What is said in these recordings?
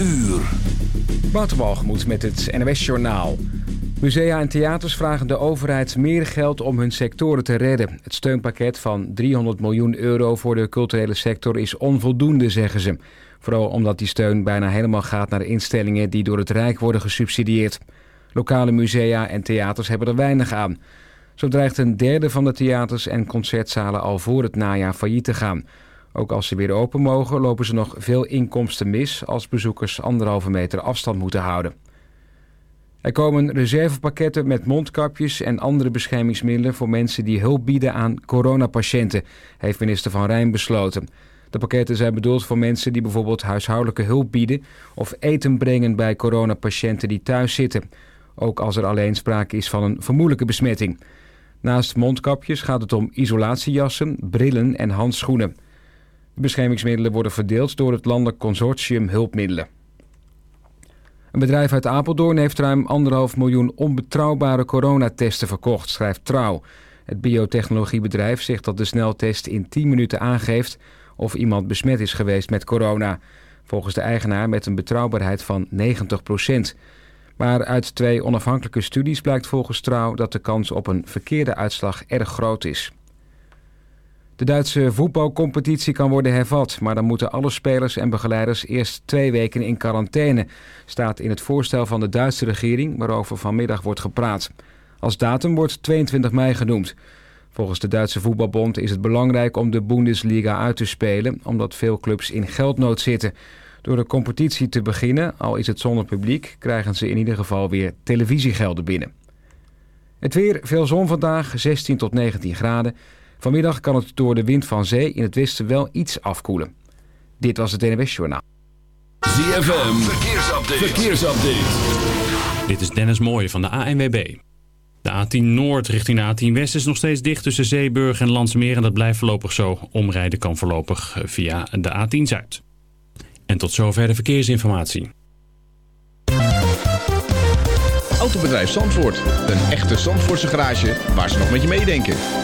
uur. Waterbalgemoed met het NOS Journaal. Musea en theaters vragen de overheid meer geld om hun sectoren te redden. Het steunpakket van 300 miljoen euro voor de culturele sector is onvoldoende, zeggen ze. Vooral omdat die steun bijna helemaal gaat naar instellingen die door het Rijk worden gesubsidieerd. Lokale musea en theaters hebben er weinig aan. Zo dreigt een derde van de theaters en concertzalen al voor het najaar failliet te gaan. Ook als ze weer open mogen, lopen ze nog veel inkomsten mis als bezoekers anderhalve meter afstand moeten houden. Er komen reservepakketten met mondkapjes en andere beschermingsmiddelen voor mensen die hulp bieden aan coronapatiënten, heeft minister Van Rijn besloten. De pakketten zijn bedoeld voor mensen die bijvoorbeeld huishoudelijke hulp bieden of eten brengen bij coronapatiënten die thuis zitten. Ook als er alleen sprake is van een vermoedelijke besmetting. Naast mondkapjes gaat het om isolatiejassen, brillen en handschoenen. De beschermingsmiddelen worden verdeeld door het landelijk consortium hulpmiddelen. Een bedrijf uit Apeldoorn heeft ruim anderhalf miljoen onbetrouwbare coronatesten verkocht, schrijft Trouw. Het biotechnologiebedrijf zegt dat de sneltest in 10 minuten aangeeft of iemand besmet is geweest met corona. Volgens de eigenaar met een betrouwbaarheid van 90% Maar uit twee onafhankelijke studies blijkt volgens Trouw dat de kans op een verkeerde uitslag erg groot is. De Duitse voetbalcompetitie kan worden hervat, maar dan moeten alle spelers en begeleiders eerst twee weken in quarantaine, staat in het voorstel van de Duitse regering waarover vanmiddag wordt gepraat. Als datum wordt 22 mei genoemd. Volgens de Duitse voetbalbond is het belangrijk om de Bundesliga uit te spelen, omdat veel clubs in geldnood zitten. Door de competitie te beginnen, al is het zonder publiek, krijgen ze in ieder geval weer televisiegelden binnen. Het weer, veel zon vandaag, 16 tot 19 graden. Vanmiddag kan het door de wind van zee in het westen wel iets afkoelen. Dit was het NWS Journaal. ZFM, verkeersupdate. verkeersupdate. Dit is Dennis Mooij van de ANWB. De A10 Noord richting de A10 West is nog steeds dicht tussen Zeeburg en Landsmeer. En dat blijft voorlopig zo. Omrijden kan voorlopig via de A10 Zuid. En tot zover de verkeersinformatie. Autobedrijf Zandvoort. Een echte Zandvoortse garage waar ze nog met je meedenken.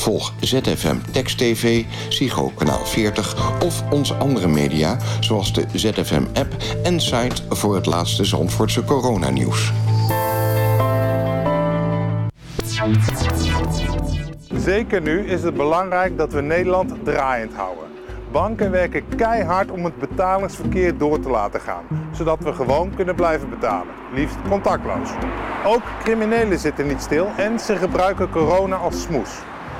Volg ZFM Text TV, Psycho Kanaal 40 of onze andere media... zoals de ZFM-app en site voor het laatste Zandvoortse coronanieuws. Zeker nu is het belangrijk dat we Nederland draaiend houden. Banken werken keihard om het betalingsverkeer door te laten gaan, zodat we gewoon kunnen blijven betalen, liefst contactloos. Ook criminelen zitten niet stil en ze gebruiken corona als smoes.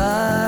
Daar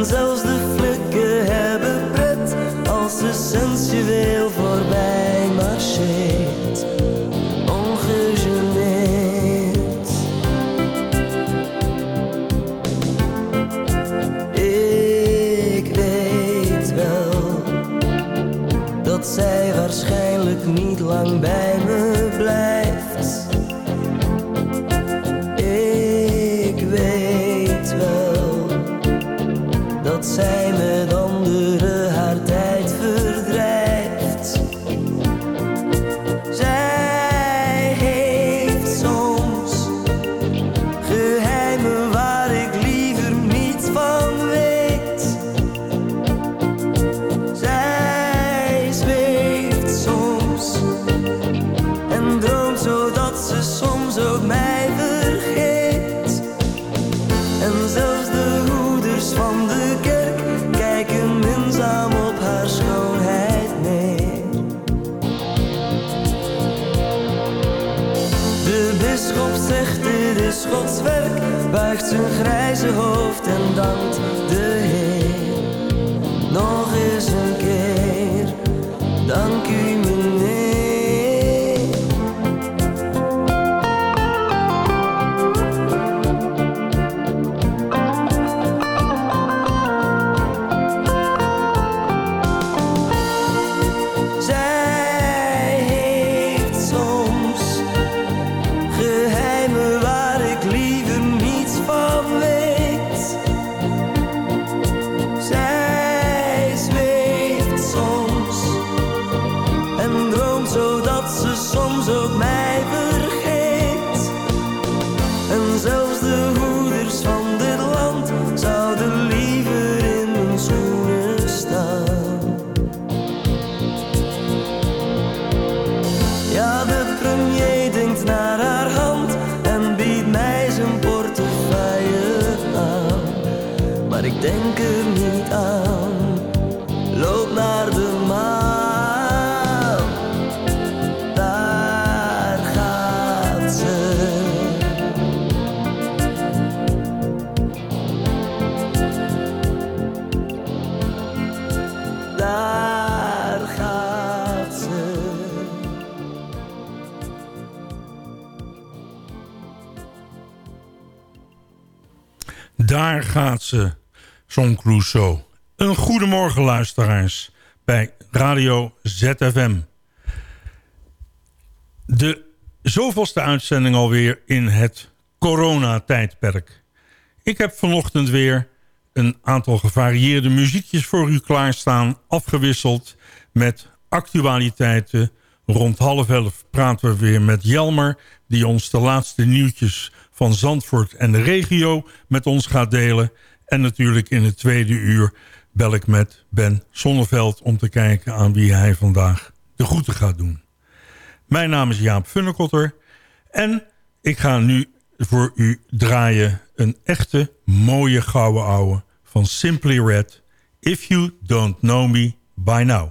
Zelfs de flikken hebben pret als ze sensueel voorbij marcheert. Ongegeneerd. Ik weet wel dat zij waarschijnlijk niet lang bij buigt zijn grijze hoofd en dankt de Daar gaat ze, Crusoe. Een goedemorgen luisteraars bij Radio ZFM. De zoveelste uitzending alweer in het coronatijdperk. Ik heb vanochtend weer een aantal gevarieerde muziekjes voor u klaarstaan... afgewisseld met actualiteiten. Rond half elf praten we weer met Jelmer... die ons de laatste nieuwtjes van Zandvoort en de regio met ons gaat delen. En natuurlijk in het tweede uur bel ik met Ben Sonneveld... om te kijken aan wie hij vandaag de groeten gaat doen. Mijn naam is Jaap Funnekotter en ik ga nu voor u draaien een echte mooie gouden ouwe van Simply Red. If you don't know me by now.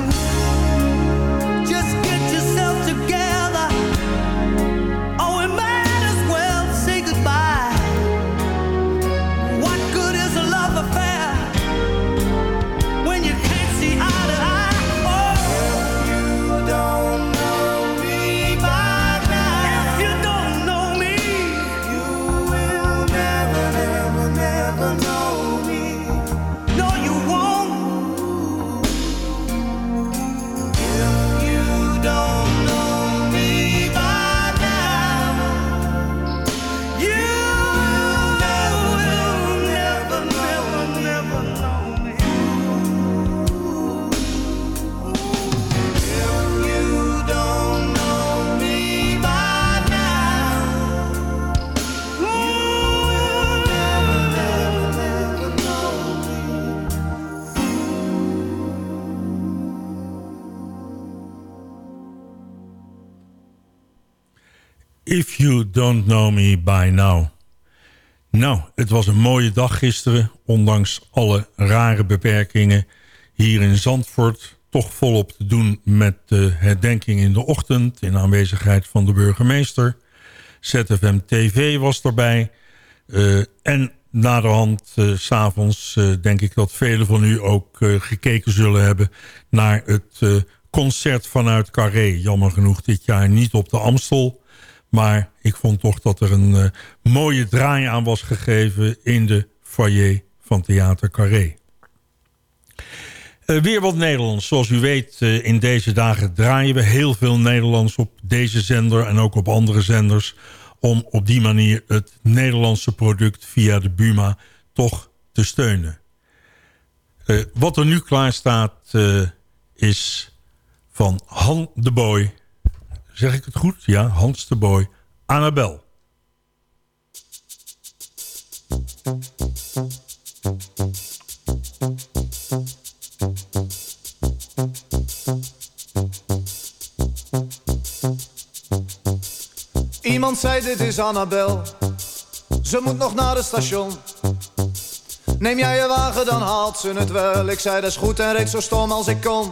If You Don't Know Me By Now. Nou, het was een mooie dag gisteren. Ondanks alle rare beperkingen. Hier in Zandvoort toch volop te doen met de herdenking in de ochtend... in aanwezigheid van de burgemeester. ZFM TV was erbij. Eh, en naderhand, uh, s'avonds, uh, denk ik dat velen van u ook uh, gekeken zullen hebben... naar het concert vanuit Carré. Jammer genoeg dit jaar niet op de Amstel... Maar ik vond toch dat er een uh, mooie draai aan was gegeven... in de foyer van Theater Carré. Uh, weer wat Nederlands. Zoals u weet, uh, in deze dagen draaien we heel veel Nederlands... op deze zender en ook op andere zenders... om op die manier het Nederlandse product via de Buma toch te steunen. wat er nu klaar staat is van Han de Boy... Zeg ik het goed? Ja, Hans de Boy. Annabel. Iemand zei dit is Annabel. Ze moet nog naar het station. Neem jij je wagen, dan haalt ze het wel. Ik zei dat is goed en reed zo stom als ik kon.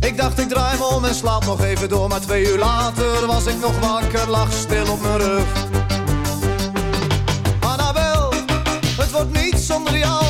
Ik dacht ik draai me om en slaap nog even door Maar twee uur later was ik nog wakker, lag stil op mijn rug. Annabel, het wordt niet zonder jou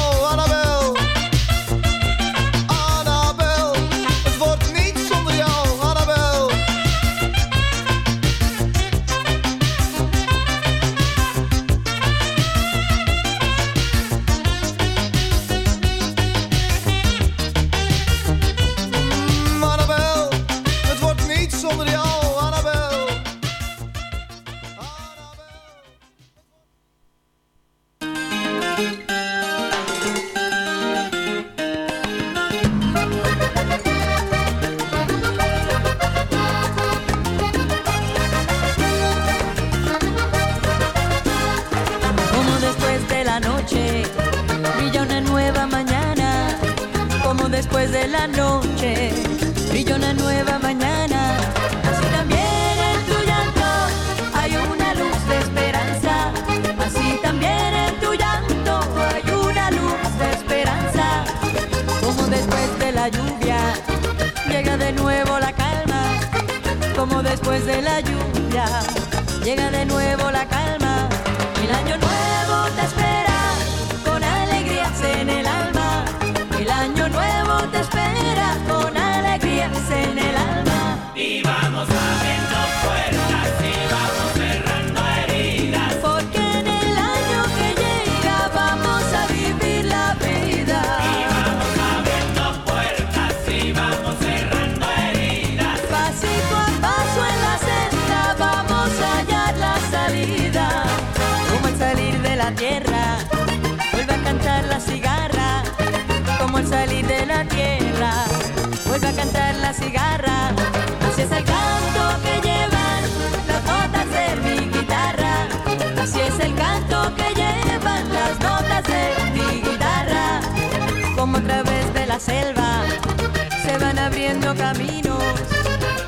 se van abriendo caminos.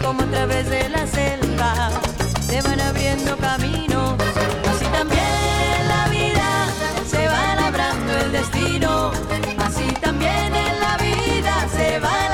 Como a través de la selva se van abriendo caminos. Así también en la vida se va labrando el destino. Así también en la vida se va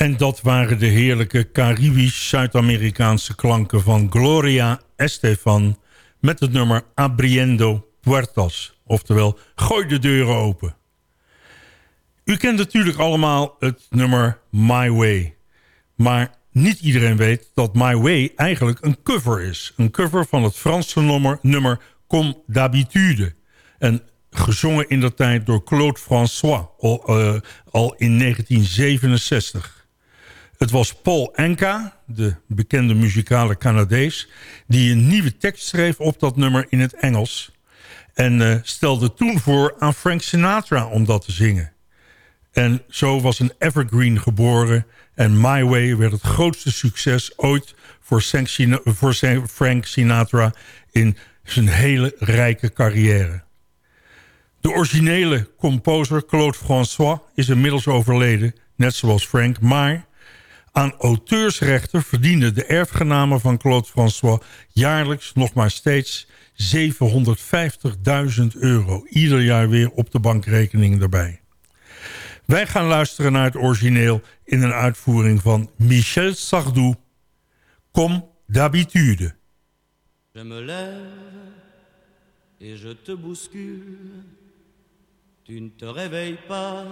En dat waren de heerlijke Caribisch-Zuid-Amerikaanse klanken van Gloria Estefan... met het nummer Abriendo Puertas, oftewel Gooi de deuren open. U kent natuurlijk allemaal het nummer My Way. Maar niet iedereen weet dat My Way eigenlijk een cover is. Een cover van het Franse nummer, nummer Comme d'habitude. En gezongen in de tijd door Claude François, al, al in 1967. Het was Paul Enka, de bekende muzikale Canadees... die een nieuwe tekst schreef op dat nummer in het Engels... en uh, stelde toen voor aan Frank Sinatra om dat te zingen. En zo was een evergreen geboren... en My Way werd het grootste succes ooit voor, voor Frank Sinatra... in zijn hele rijke carrière. De originele composer Claude François is inmiddels overleden, net zoals Frank... maar aan auteursrechten verdienen de erfgenamen van Claude François... jaarlijks nog maar steeds 750.000 euro. Ieder jaar weer op de bankrekening erbij. Wij gaan luisteren naar het origineel in een uitvoering van Michel Sardou. Comme d'habitude. Je me lève et je te bouscule. Tu ne te réveilles pas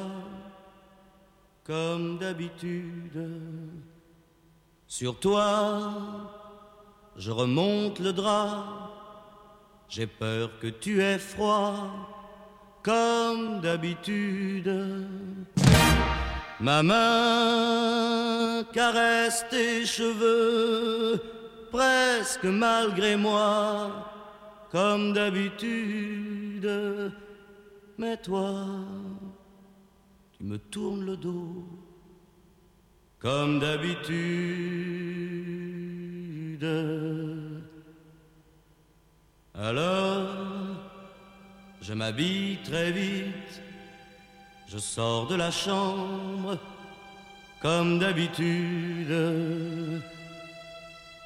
comme d'habitude. Sur toi, je remonte le drap. J'ai peur que tu aies froid comme d'habitude. Ma main caresse tes cheveux, presque malgré moi, comme d'habitude. Mais toi, tu me tournes le dos, comme d'habitude. Alors, je m'habille très vite, je sors de la chambre comme d'habitude.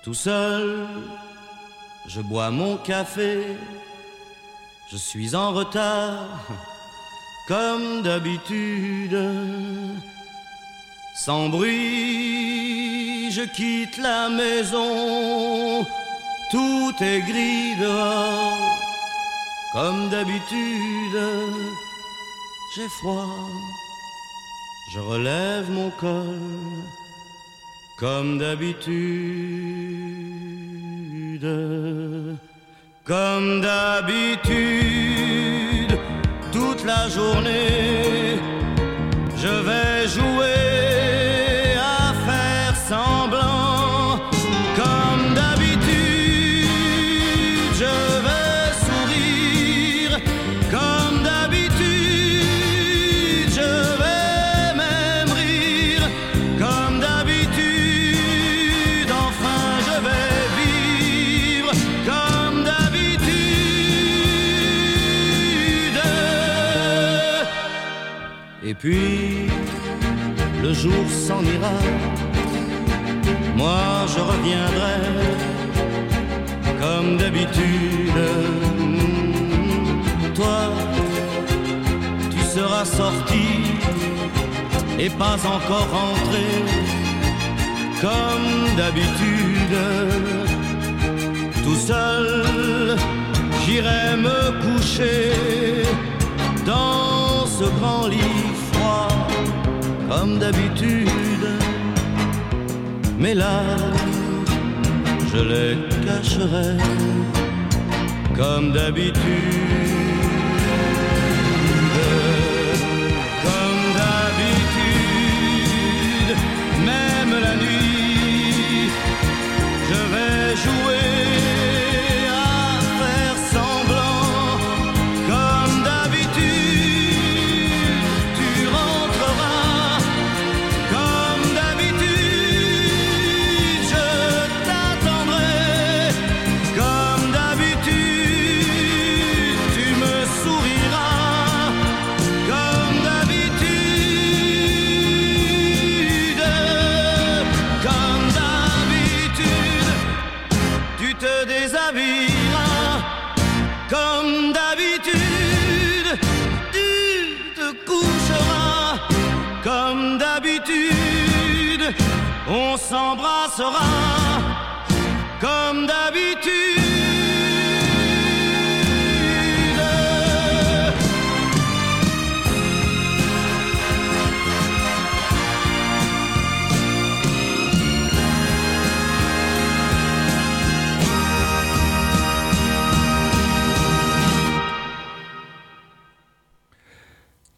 Tout seul, je bois mon café, je suis en retard comme d'habitude. Sans bruit, je quitte la maison, tout est gris dehors. Comme d'habitude, j'ai froid, je relève mon col, comme d'habitude, comme d'habitude, la journée, je vais jouer puis, le jour s'en ira, moi je reviendrai comme d'habitude. Toi, tu seras sorti et pas encore rentré comme d'habitude. Tout seul, j'irai me coucher dans ce grand lit comme d'habitude. Mais là, je les cacherai comme d'habitude. S'embrassera comme d'habitude.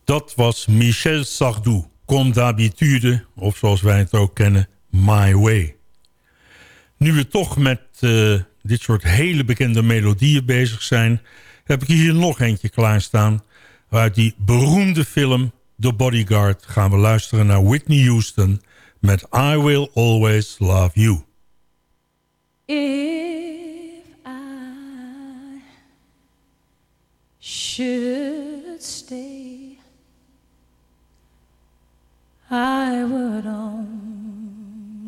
Dat was Michel Sardou, Comme d'habitude, of zoals wij het ook kennen, My Way. Nu we toch met uh, dit soort hele bekende melodieën bezig zijn... heb ik hier nog eentje klaarstaan. Uit die beroemde film The Bodyguard gaan we luisteren naar Whitney Houston... met I Will Always Love You. If I should stay I would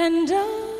And I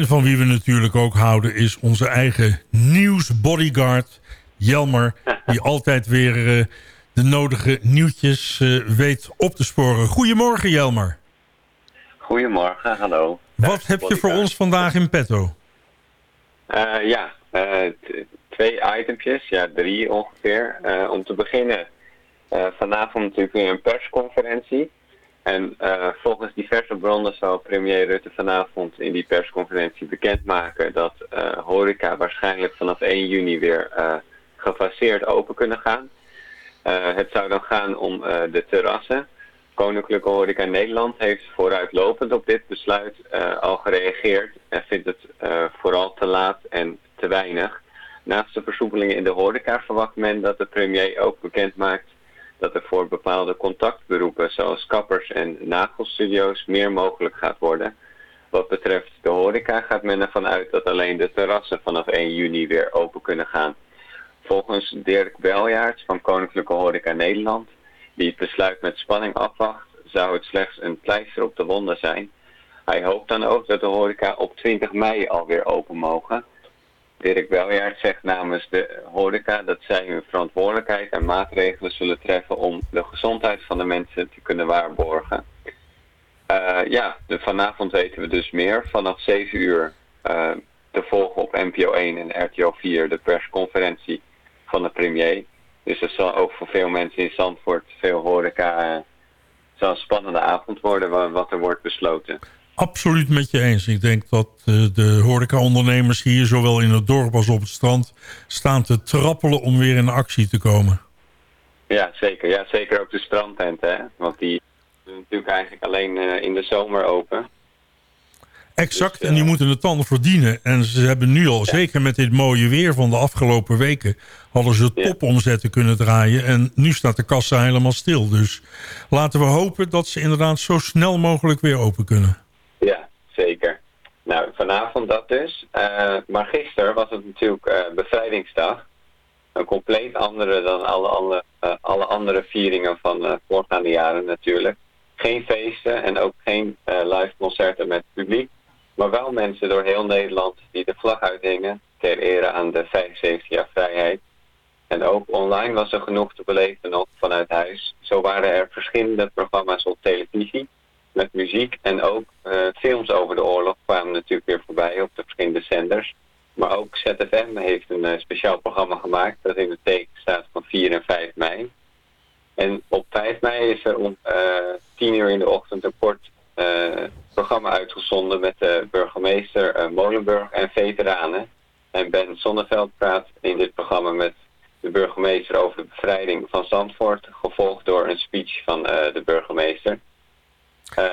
En van wie we natuurlijk ook houden is onze eigen nieuwsbodyguard Jelmer. Die altijd weer uh, de nodige nieuwtjes uh, weet op te sporen. Goedemorgen Jelmer. Goedemorgen, hallo. Wat heb je voor ons vandaag in petto? Uh, ja, twee itempjes, ja drie ongeveer. om te beginnen vanavond natuurlijk weer een persconferentie. En uh, volgens diverse bronnen zal premier Rutte vanavond in die persconferentie bekendmaken dat uh, horeca waarschijnlijk vanaf 1 juni weer uh, gefaseerd open kunnen gaan. het zou dan gaan om de terrassen. Koninklijke Horeca Nederland heeft vooruitlopend op dit besluit al gereageerd en vindt het vooral te laat en te weinig. Naast de versoepelingen in de horeca verwacht men dat de premier ook bekend maakt dat er voor bepaalde contactberoepen zoals kappers en nagelstudio's meer mogelijk gaat worden. Wat betreft de horeca gaat men ervan uit dat alleen de terrassen vanaf 1 juni weer open kunnen gaan. Volgens Dirk Beljaerts van Koninklijke Horeca Nederland, die het besluit met spanning afwacht, zou het slechts een pleister op de wonden zijn. Hij hoopt dan ook dat de horeca op 20 mei alweer open mogen. Dirk Beljaard zegt namens de horeca dat zij hun verantwoordelijkheid en maatregelen zullen treffen om de gezondheid van de mensen te kunnen waarborgen. Uh, ja, vanavond weten we dus meer. Vanaf 7 uur uh, te volgen op NPO 1 en RTO 4 de persconferentie van de premier. Dus het zal ook voor veel mensen in Zandvoort, veel horeca, uh, zal een spannende avond worden wat er wordt besloten absoluut met je eens. Ik denk dat uh, de horecaondernemers hier, zowel in het dorp als op het strand, staan te trappelen om weer in actie te komen. Ja, zeker. Ja, zeker ook de strandtenten, hè? Want die zijn natuurlijk eigenlijk alleen uh, in de zomer open. Exact, dus, en die moeten het dan verdienen. En ze hebben nu al, ja. zeker met dit mooie weer van de afgelopen weken... hadden ze topomzetten kunnen draaien. En nu staat de kassa helemaal stil. Dus laten we hopen dat ze inderdaad zo snel mogelijk weer open kunnen. Zeker. Nou, vanavond dat dus. Uh, maar gisteren was het natuurlijk uh, bevrijdingsdag. Een compleet andere dan alle andere, uh, alle andere vieringen van voorgaande jaren natuurlijk. Geen feesten en ook geen live concerten met publiek. Maar wel mensen door heel Nederland die de vlag uithingen ter ere aan de 75 jaar vrijheid. En ook online was er genoeg te beleven nog vanuit huis. Zo waren er verschillende programma's op televisie met muziek en ook uh, films over de oorlog kwamen natuurlijk weer voorbij op de verschillende zenders. Maar ook ZFM heeft een uh, speciaal programma gemaakt dat in het teken staat van 4 en 5 mei. En op 5 mei is er om uh, eh, 10 uur in de ochtend een kort programma uitgezonden met de burgemeester Molenburg en veteranen. En Ben Sonneveld praat in dit programma met de burgemeester over de bevrijding van Zandvoort, gevolgd door een speech van de burgemeester. Uh,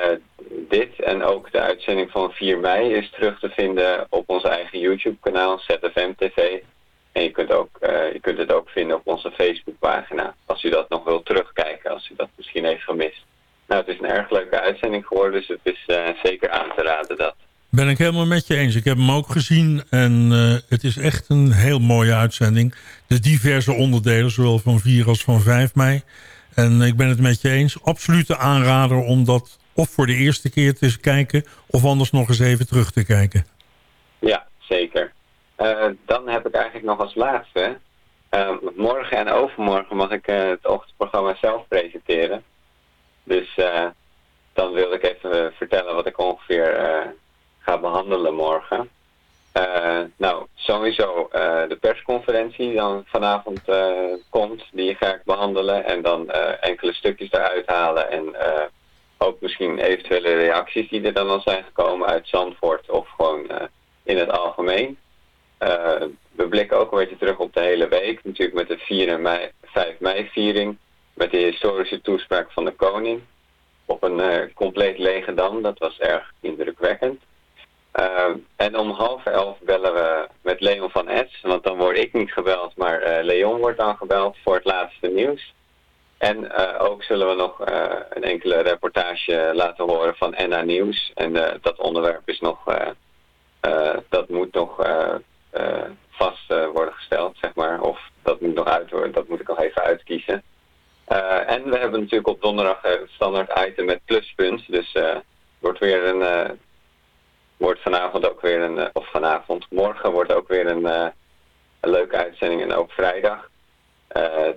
dit en ook de uitzending van 4 mei is terug te vinden op ons eigen YouTube-kanaal ZFM TV. En je kunt, ook, uh, je kunt het ook vinden op onze Facebookpagina. Als u dat nog wilt terugkijken, als u dat misschien heeft gemist. Nou, het is een erg leuke uitzending geworden, dus het is uh, zeker aan te raden dat. Ben ik helemaal met je eens. Ik heb hem ook gezien en het is echt een heel mooie uitzending. De diverse onderdelen, zowel van 4 als van 5 mei. En ik ben het met je eens. Absolute aanrader om dat of voor de eerste keer te kijken... of anders nog eens even terug te kijken. Ja, zeker. Uh, dan heb ik eigenlijk nog als laatste... Uh, morgen en overmorgen mag ik uh, het ochtendprogramma zelf presenteren. Dus dan wil ik even vertellen wat ik ongeveer ga behandelen morgen. nou, sowieso de persconferentie dan vanavond komt, die ga ik behandelen. En dan enkele stukjes eruit halen en ook misschien eventuele reacties die er dan al zijn gekomen uit Zandvoort of gewoon uh, in het algemeen. Uh, we blikken ook een beetje terug op de hele week, natuurlijk met de 4 mei, 5 mei viering, met de historische toespraak van de koning op een uh, compleet lege dam. Dat was erg indrukwekkend. en om half elf bellen we met Leon van Es, want dan word ik niet gebeld, maar Leon wordt dan gebeld voor het laatste nieuws. En uh, ook zullen we nog uh, een enkele reportage laten horen van NA Nieuws. En uh, dat onderwerp is nog, dat moet nog vast worden gesteld, zeg maar. Of dat moet nog uit worden, dat moet ik nog even uitkiezen. en we hebben natuurlijk op donderdag het standaard item met pluspunt. Dus wordt weer een wordt vanavond ook weer een, of vanavond, morgen wordt ook weer een, een leuke uitzending en ook vrijdag.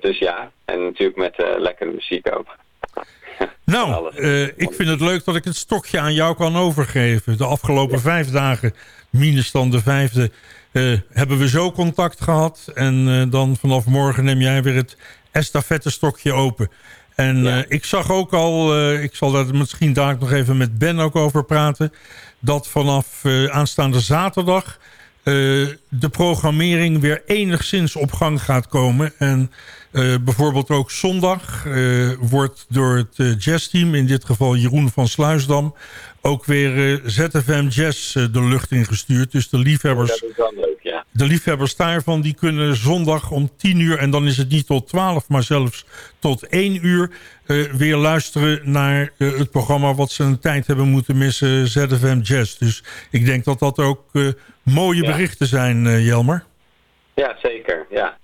Dus ja, en natuurlijk met lekkere muziek ook. Nou, ik vind het leuk dat ik het stokje aan jou kan overgeven. De afgelopen vijf dagen, minus dan de vijfde, hebben we zo contact gehad. En dan vanaf morgen neem jij weer het estafette stokje open. En eh, ik zag ook al, ik zal daar misschien daar nog even met Ben ook over praten... dat vanaf aanstaande zaterdag de programmering weer enigszins op gang gaat komen. En bijvoorbeeld ook zondag wordt door het jazzteam... in dit geval Jeroen van Sluisdam... ook weer ZFM Jazz de lucht ingestuurd. Dus de liefhebbers... De liefhebbers daarvan die kunnen zondag om 10 uur... en dan is het niet tot 12, maar zelfs tot 1 uur... Uh, weer luisteren naar uh, het programma... wat ze een tijd hebben moeten missen, ZFM Jazz. Dus ik denk dat dat ook uh, mooie ja. berichten zijn, Jelmer. Ja, zeker. Ja.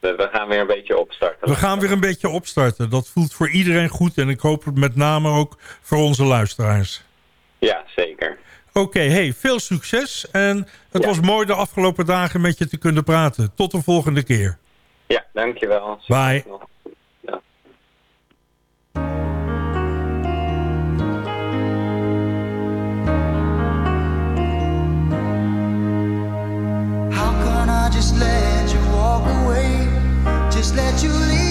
We gaan weer een beetje opstarten. We gaan weer een beetje opstarten. Dat voelt voor iedereen goed. En ik hoop het met name ook voor onze luisteraars. Ja, zeker. Oké, okay, hey, veel succes. En het ja. was mooi de afgelopen dagen met je te kunnen praten. Tot de volgende keer. Ja, dankjewel. Bye. Ja. How can I just let you walk away? Just let you leave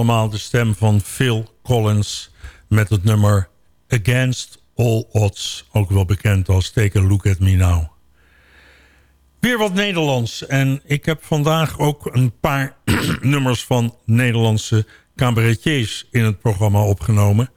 allemaal de stem van Phil Collins... met het nummer Against All Odds, ook wel bekend als Take a Look at Me Now. Weer wat Nederlands. En ik heb vandaag ook een paar nummers van Nederlandse cabaretiers in het programma opgenomen.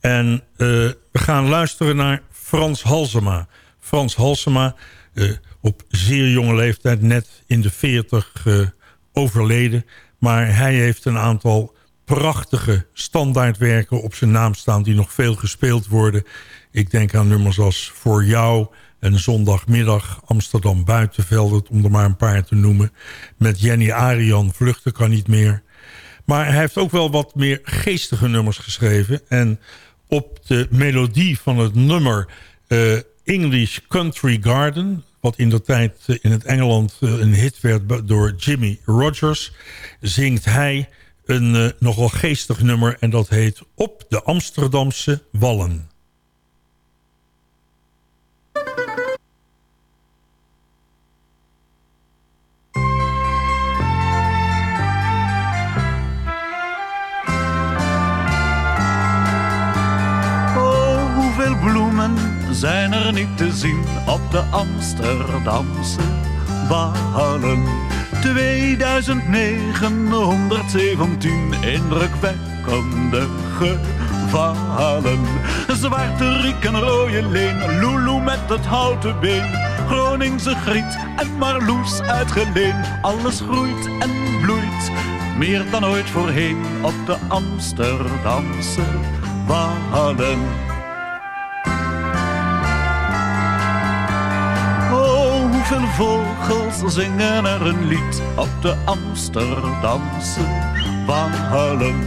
En uh, we gaan luisteren naar Frans Halsema. Frans Halsema, uh, op zeer jonge leeftijd, net in de 40 uh, overleden. Maar hij heeft een aantal prachtige standaardwerken op zijn naam staan... die nog veel gespeeld worden. Ik denk aan nummers als Voor Jou en Zondagmiddag Amsterdam Buitenveld... om er maar een paar te noemen. Met Jenny Arian, Vluchten kan niet meer. Maar hij heeft ook wel wat meer geestige nummers geschreven. En op de melodie van het nummer uh, English Country Garden... wat in de tijd uh, in het Engeland uh, een hit werd door Jimmy Rogers... zingt hij een uh, nogal geestig nummer en dat heet Op de Amsterdamse Wallen. Oh, hoeveel bloemen zijn er niet te zien op de Amsterdamse Wallen 2917 indrukwekkende gevallen. Zwarte Riek en rode leen, Lulu met het houten been. Groningse griet en Marloes uitgeleen. Alles groeit en bloeit, meer dan ooit voorheen op de Amsterdamse Wallen. Hoeveel vogels zingen er een lied op de Amsterdamse Wallen?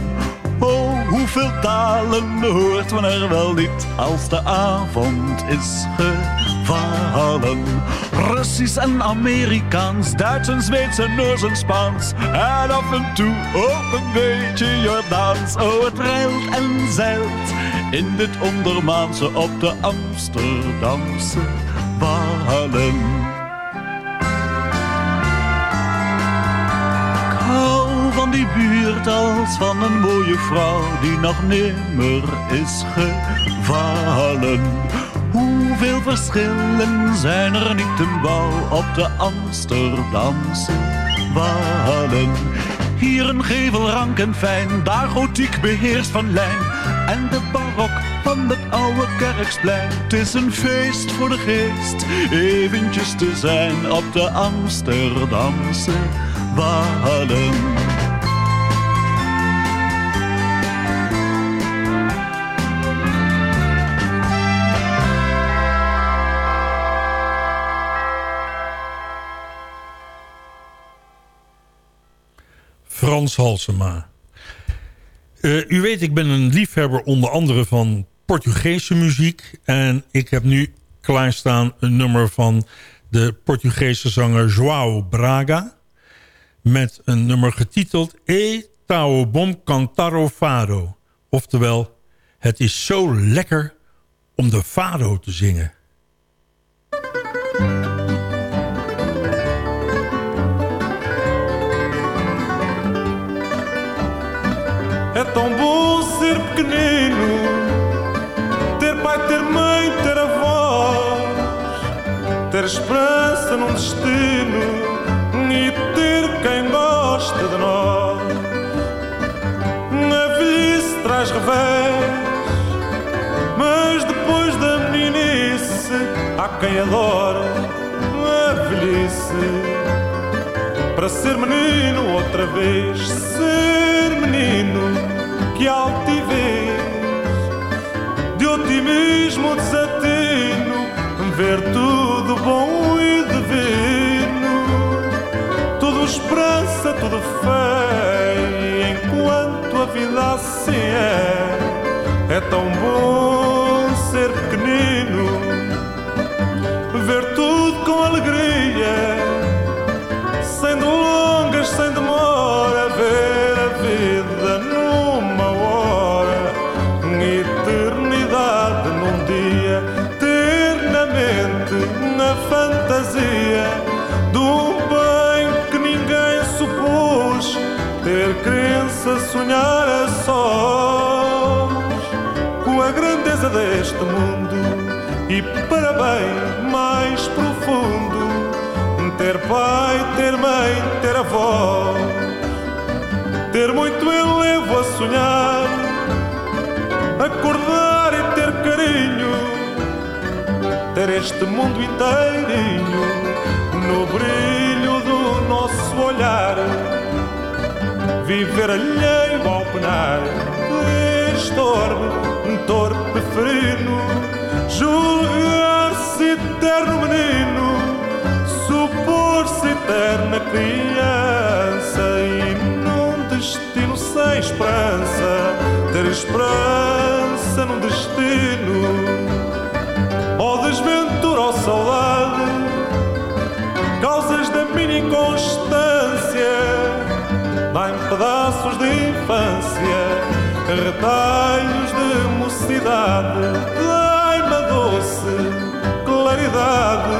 Oh, hoeveel talen hoort men er wel niet als de avond is gevallen? Russisch en Amerikaans, Duits en Zweeds en en Spaans. En af en toe ook een beetje Jordaans. Oh, het rijlt en zeilt in dit ondermaanse op de Amsterdamse Wallen. Van die buurt als van een mooie vrouw die nog nimmer is gevallen. Hoeveel verschillen zijn er niet te bouw op de Amsterdamse wallen? Hier een gevel rank en fijn, daar gotiek beheerst van lijn. En de barok van het oude kerksplein. Het is een feest voor de geest, eventjes te zijn op de Amsterdamse wallen. Frans Halsema. Uh, u weet, ik ben een liefhebber onder andere van Portugese muziek. En ik heb nu klaarstaan een nummer van de Portugese zanger João Braga. Met een nummer getiteld E Tao Bom Cantaro Fado. Oftewel, het is zo lekker om de fado te zingen. É tão bom ser pequenino, ter pai, ter mãe, ter avós, ter esperança num destino e ter quem gosta de nós. A velhice traz revés, mas depois da meninice há quem adora a velhice. Para ser menino outra vez, ser menino, que altivez De otimismo desatino Ver tudo bom e divino. Tudo esperança, tudo fé Enquanto a vida assim é É tão bom ser pequenino. Ver tudo com alegria sem delongas, sem crença, sonhar a sós, com a grandeza deste mundo e para bem mais profundo ter pai, ter mãe, ter avó, ter muito elevo a sonhar, acordar e ter carinho, ter este mundo inteirinho no brilho do nosso olhar, viver alheio ao penar, estorbe, torpe ferino, julgar-se eterno menino supor-se eterna criança e num destino sem esperança, ter esperança retalhos de mocidade, dai-me doce claridade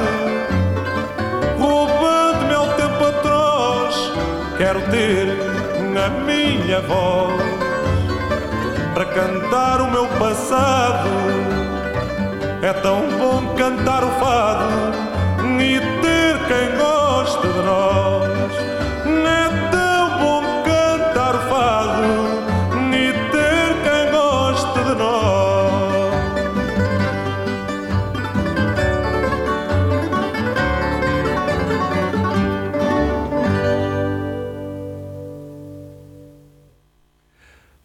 roubando-me ao tempo atroz. Quero ter a minha voz para cantar o meu passado. É tão bom cantar o fado e ter quem gosta de nós.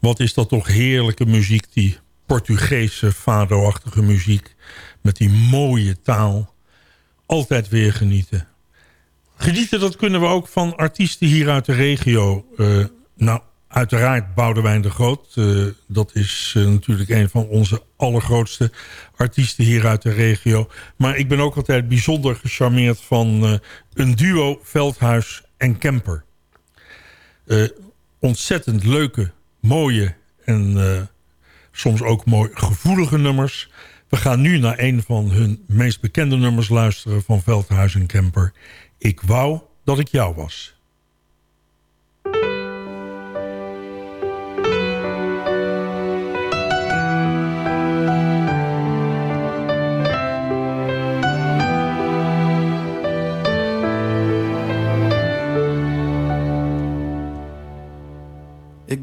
Wat is dat toch heerlijke muziek, die Portugese fado-achtige muziek. Met die mooie taal. Altijd weer genieten. Genieten, dat kunnen we ook van artiesten hier uit de regio. Eh, nou, uiteraard Boudewijn de Groot. Eh, dat is eh, natuurlijk een van onze allergrootste artiesten hier uit de regio. Maar ik ben ook altijd bijzonder gecharmeerd van een duo Veldhuis en Kemper. ontzettend leuke, mooie en soms ook mooi gevoelige nummers. We gaan nu naar een van hun meest bekende nummers luisteren van Veldhuis en Kemper. Ik wou dat ik jou was.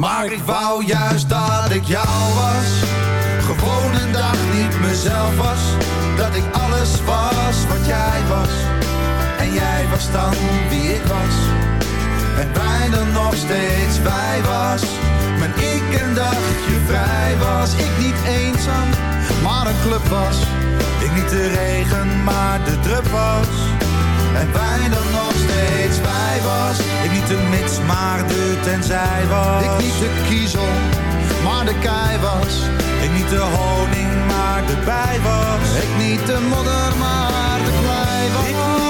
Maar ik wou juist dat ik jou was. Gewoon een dag niet mezelf was. Dat ik alles was wat jij was. En jij was dan wie ik was. En wij dan nog steeds wij was. Mijn ik een dagje vrij was. Ik niet eenzaam, maar een club was. Ik niet de regen, maar de drup was. En wij dan nog steeds wij was. Ik niet de mits, maar de tenzij was. Ik niet de kiezel, maar de kei was. Ik niet de honing, maar de bij was. Ik niet de modder, maar de klei was.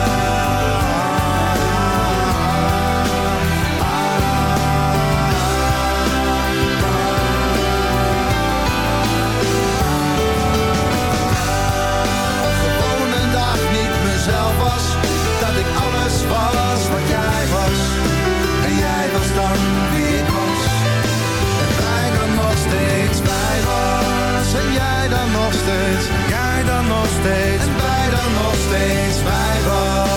Dat ik alles was wat jij was. En jij was dan wie ik was. En wij dan nog steeds bij was. En jij dan nog steeds. Jij dan nog steeds. En wij dan nog steeds bij was.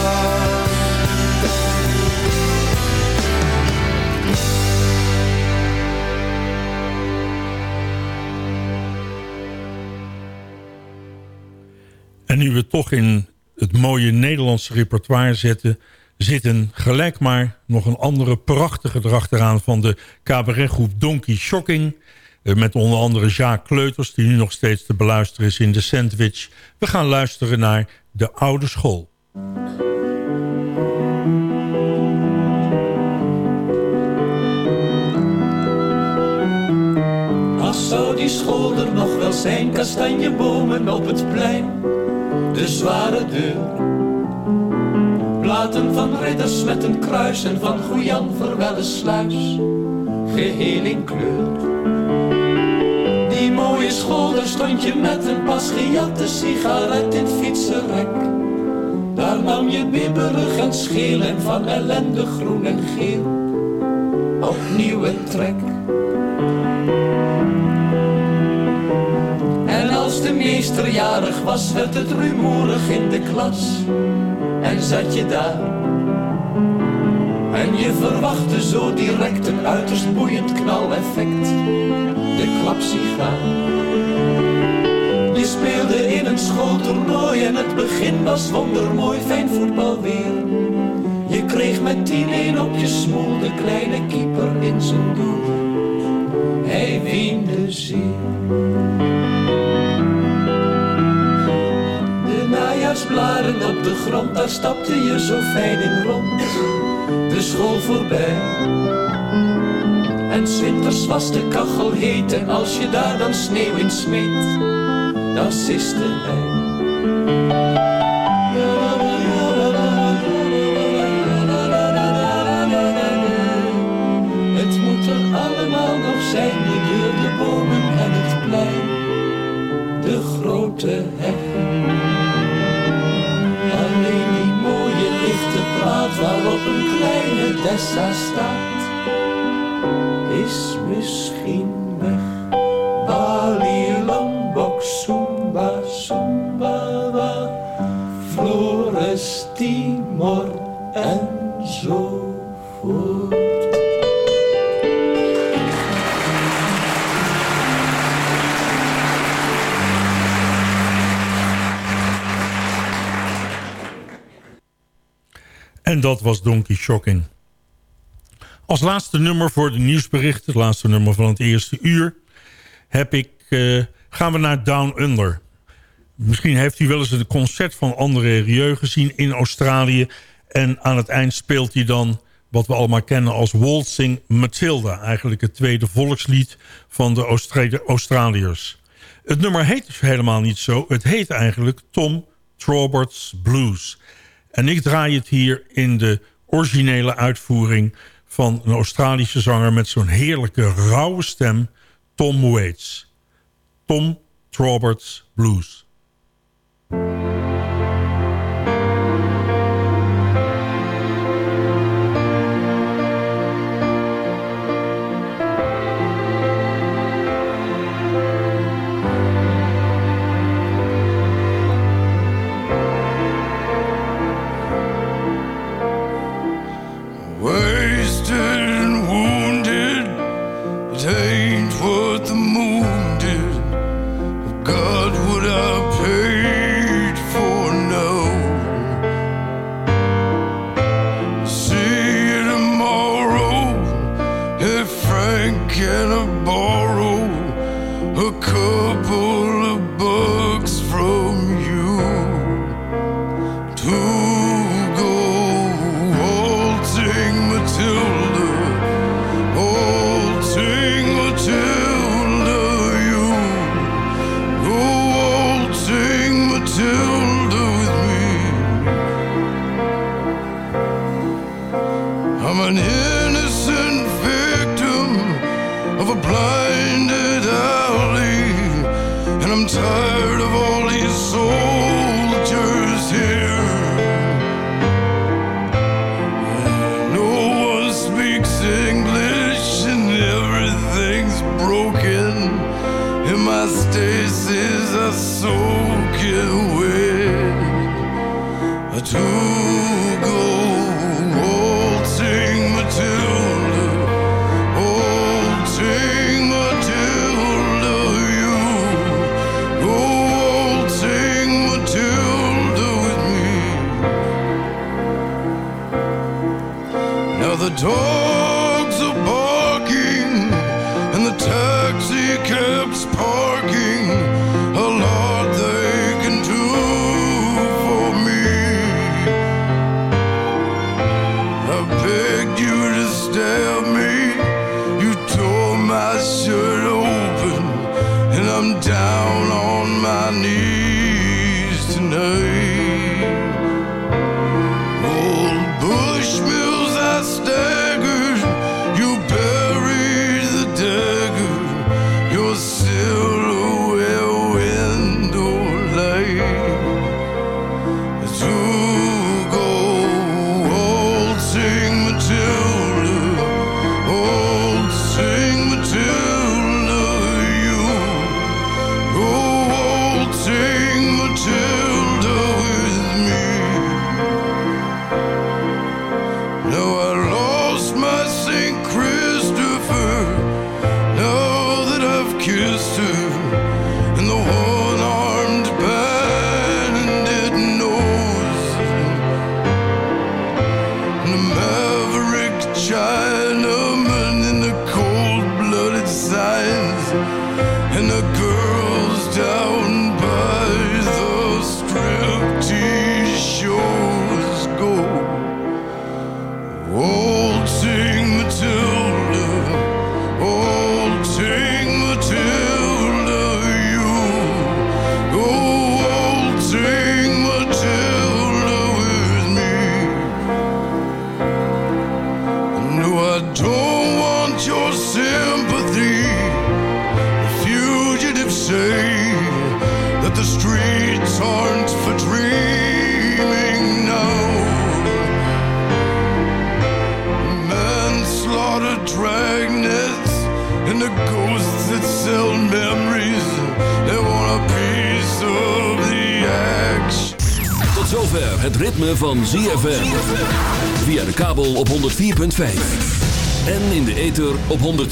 En nu we toch in het mooie Nederlandse repertoire zitten, zitten gelijk maar nog een andere prachtige erachteraan van de cabaretgroep Donkey Shocking. Eh, Met onder andere Jacques Kleuters, die nu nog steeds te beluisteren is in de Sandwich. We gaan luisteren naar De Oude School. Ach, zou die school er nog wel zijn, kastanjebomen op het plein, de zware deur. Platen van ridders met een kruis en van Goejan Verwelle sluis, geheel in kleur. Die mooie school, daar stond je met een pas gejatte sigaret in fietsenrek. Daar nam je bibberig en scheel en van ellende groen en geel, opnieuw een trek. Meester jarig was, werd het rumoerig in de klas. En zat je daar. En je verwachtte zo direct een uiterst boeiend knaleffect. De klapsigaar. Je speelde in een schooltoernooi en het begin was wondermooi, fijn voetbal weer. Je kreeg met 10-1 op je smoel de kleine keeper in zijn doel. Hij weende zeer. Najaarsblaren op de grond, daar stapte je zo fijn in rond. De school voorbij. En winters was de kachel heet en als je daar dan sneeuw in smeet, dan siste hij. Het moet er allemaal nog zijn, de deur, de bomen en het plein, de grote heg. Een kleine Dessa staat, is misschien weg. Bali, Lombok, Sumba, Sumba, wa, Flores, Timor dat was Donkey Shocking. Als laatste nummer voor de nieuwsberichten, het laatste nummer van het eerste uur, heb ik, eh, gaan we naar Down Under. Misschien heeft u wel eens een concert van André Rieu gezien in Australië. En aan het eind speelt hij dan wat we allemaal kennen als Waltzing Matilda. Eigenlijk het tweede volkslied van de Austra- Australiërs. Het nummer heet dus helemaal niet zo. Het heet eigenlijk Tom Traubert's Blues. En ik draai het hier in de originele uitvoering van een Australische zanger met zo'n heerlijke rauwe stem, Tom Waits. Tom Traubert's Blues.